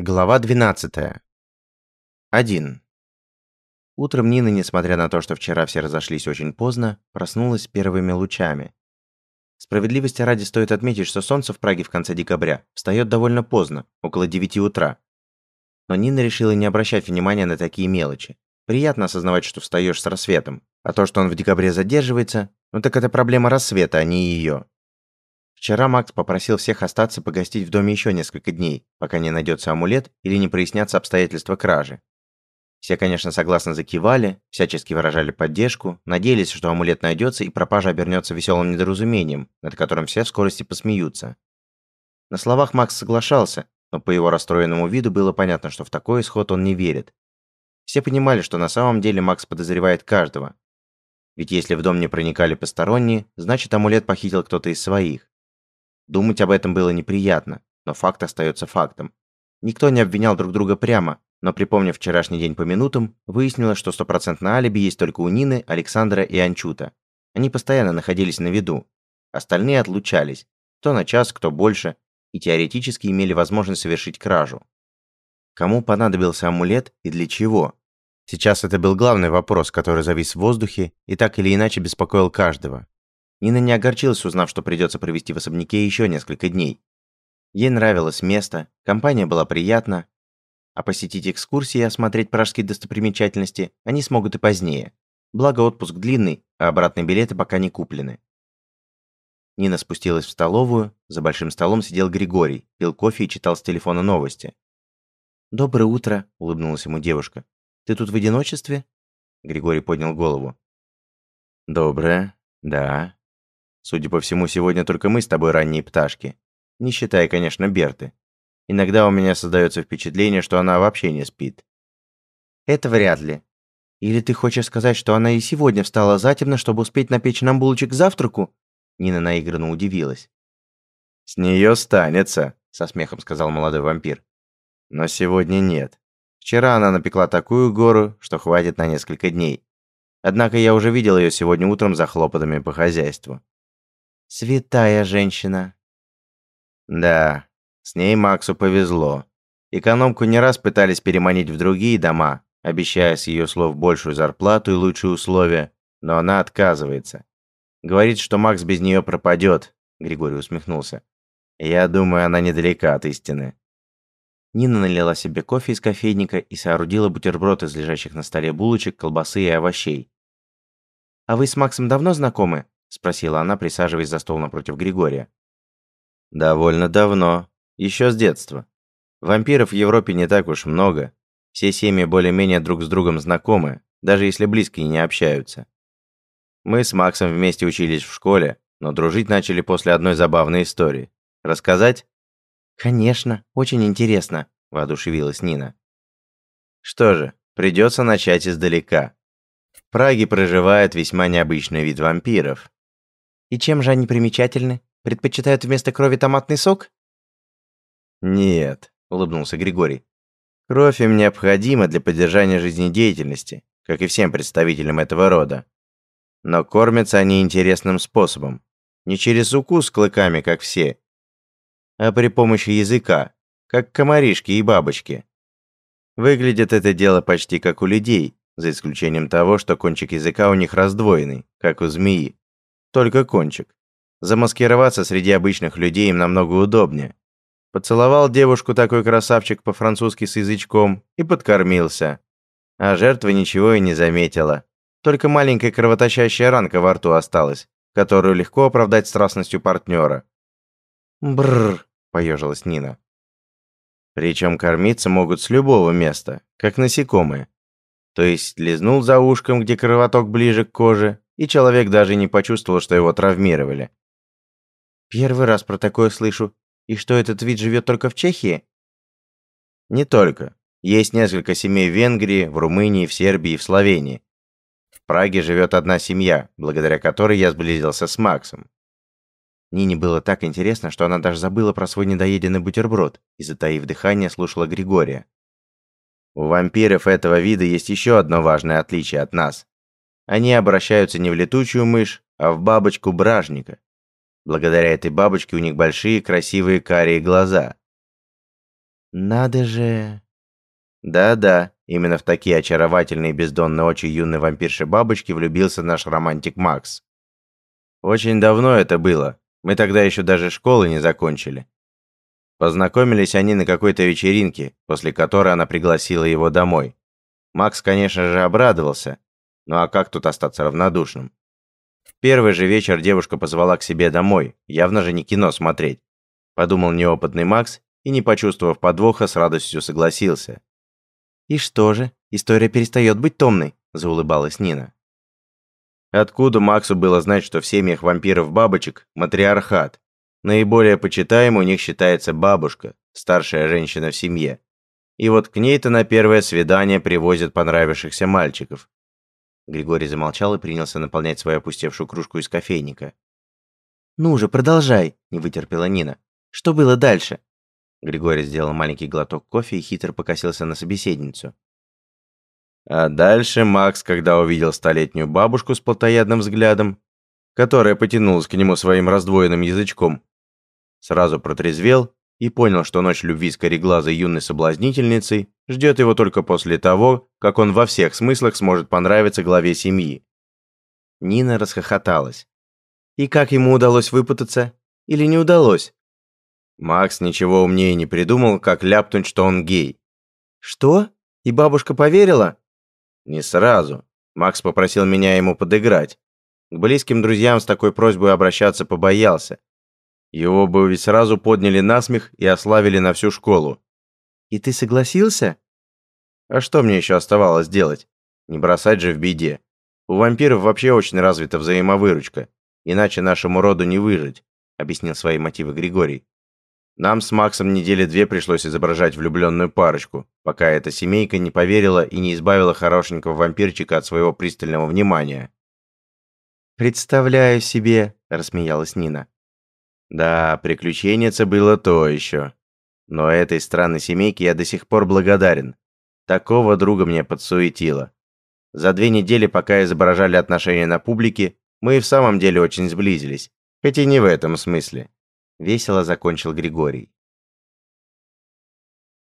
Глава 12. 1. Утром Нина, несмотря на то, что вчера все разошлись очень поздно, проснулась первыми лучами. Справедливости ради стоит отметить, что солнце в Праге в конце декабря встает довольно поздно, около 9 утра. Но Нина решила не обращать внимания на такие мелочи. Приятно осознавать, что встаешь с рассветом, а то, что он в декабре задерживается, ну так это проблема рассвета, а не ее. Вчера Макс попросил всех остаться погостить в доме еще несколько дней, пока не найдется амулет или не прояснятся обстоятельства кражи. Все, конечно, согласно закивали, всячески выражали поддержку, надеялись, что амулет найдется и пропажа обернется веселым недоразумением, над которым все в скорости посмеются. На словах Макс соглашался, но по его расстроенному виду было понятно, что в такой исход он не верит. Все понимали, что на самом деле Макс подозревает каждого. Ведь если в дом не проникали посторонние, значит амулет похитил кто-то из своих. Думать об этом было неприятно, но факт остается фактом. Никто не обвинял друг друга прямо, но припомнив вчерашний день по минутам, выяснилось, что стопроцентное алиби есть только у Нины, Александра и Анчута. Они постоянно находились на виду. Остальные отлучались, кто на час, кто больше, и теоретически имели возможность совершить кражу. Кому понадобился амулет и для чего? Сейчас это был главный вопрос, который завис в воздухе и так или иначе беспокоил каждого. Нина не огорчилась, узнав, что придется провести в особняке еще несколько дней. Ей нравилось место, компания была приятна, а посетить экскурсии и осмотреть пражские достопримечательности они смогут и позднее. Благо отпуск длинный, а обратные билеты пока не куплены. Нина спустилась в столовую, за большим столом сидел Григорий, пил кофе и читал с телефона новости. «Доброе утро», — улыбнулась ему девушка. «Ты тут в одиночестве?» Григорий поднял голову. «Доброе, да. Судя по всему, сегодня только мы с тобой ранние пташки. Не считая, конечно, Берты. Иногда у меня создается впечатление, что она вообще не спит. Это вряд ли. Или ты хочешь сказать, что она и сегодня встала затемно, чтобы успеть напечь нам булочек к завтраку? Нина наигранно удивилась. С нее станется, со смехом сказал молодой вампир. Но сегодня нет. Вчера она напекла такую гору, что хватит на несколько дней. Однако я уже видел ее сегодня утром за хлопотами по хозяйству. Святая женщина. Да, с ней Максу повезло. Экономку не раз пытались переманить в другие дома, обещая с ее слов большую зарплату и лучшие условия, но она отказывается. Говорит, что Макс без нее пропадет, Григорий усмехнулся. Я думаю, она недалека от истины. Нина налила себе кофе из кофейника и соорудила бутерброд из лежащих на столе булочек, колбасы и овощей. «А вы с Максом давно знакомы?» – спросила она, присаживаясь за стол напротив Григория. «Довольно давно. Еще с детства. Вампиров в Европе не так уж много. Все семьи более-менее друг с другом знакомы, даже если близко и не общаются. Мы с Максом вместе учились в школе, но дружить начали после одной забавной истории. Рассказать?» «Конечно, очень интересно», – воодушевилась Нина. «Что же, придется начать издалека. В Праге проживает весьма необычный вид вампиров. И чем же они примечательны? Предпочитают вместо крови томатный сок? Нет, улыбнулся Григорий. Кровь им необходима для поддержания жизнедеятельности, как и всем представителям этого рода. Но кормятся они интересным способом. Не через укус клыками, как все, а при помощи языка, как комаришки и бабочки. Выглядит это дело почти как у людей, за исключением того, что кончик языка у них раздвоенный, как у змеи. Только кончик. Замаскироваться среди обычных людей им намного удобнее. Поцеловал девушку такой красавчик по-французски с язычком и подкормился. А жертва ничего и не заметила. Только маленькая кровоточащая ранка во рту осталась, которую легко оправдать страстностью партнера. «Бррр», — поежилась Нина. Причем кормиться могут с любого места, как насекомые. То есть лизнул за ушком, где кровоток ближе к коже, и человек даже не почувствовал, что его травмировали. Первый раз про такое слышу. И что этот вид живет только в Чехии? Не только. Есть несколько семей в Венгрии, в Румынии, в Сербии и в Словении. В Праге живет одна семья, благодаря которой я сблизился с Максом. Нине было так интересно, что она даже забыла про свой недоеденный бутерброд и, затаив дыхание, слушала Григория. У вампиров этого вида есть еще одно важное отличие от нас. Они обращаются не в летучую мышь, а в бабочку бражника. Благодаря этой бабочке у них большие красивые карие глаза. Надо же. Да-да, именно в такие очаровательные бездонные очи юной вампирши бабочки влюбился наш романтик Макс. Очень давно это было. Мы тогда еще даже школы не закончили. Познакомились они на какой-то вечеринке, после которой она пригласила его домой. Макс, конечно же, обрадовался. Ну а как тут остаться равнодушным? В первый же вечер девушка позвала к себе домой, явно же не кино смотреть. Подумал неопытный Макс и, не почувствовав подвоха, с радостью согласился. «И что же, история перестает быть томной», – заулыбалась Нина. Откуда Максу было знать, что в семьях вампиров-бабочек матриархат? Наиболее почитаемой у них считается бабушка, старшая женщина в семье. И вот к ней-то на первое свидание привозят понравившихся мальчиков. Григорий замолчал и принялся наполнять свою опустевшую кружку из кофейника. «Ну же, продолжай!» – не вытерпела Нина. «Что было дальше?» Григорий сделал маленький глоток кофе и хитро покосился на собеседницу. А дальше Макс, когда увидел столетнюю бабушку с плотоядным взглядом, которая потянулась к нему своим раздвоенным язычком, сразу протрезвел и понял, что ночь любви с кореглазой юной соблазнительницей ждет его только после того, как он во всех смыслах сможет понравиться главе семьи. Нина расхохоталась. И как ему удалось выпутаться? Или не удалось? Макс ничего умнее не придумал, как ляпнуть, что он гей. «Что? И бабушка поверила?» Не сразу. Макс попросил меня ему подыграть. К близким друзьям с такой просьбой обращаться побоялся. Его бы ведь сразу подняли на смех и ославили на всю школу. И ты согласился? А что мне еще оставалось делать? Не бросать же в беде. У вампиров вообще очень развита взаимовыручка, иначе нашему роду не выжить, объяснил свои мотивы Григорий. Нам с Максом недели две пришлось изображать влюбленную парочку, пока эта семейка не поверила и не избавила хорошенького вампирчика от своего пристального внимания. «Представляю себе», – рассмеялась Нина. «Да, приключенница было то еще. Но этой странной семейке я до сих пор благодарен. Такого друга мне подсуетило. За две недели, пока изображали отношения на публике, мы и в самом деле очень сблизились, хоть не в этом смысле. Весело закончил Григорий.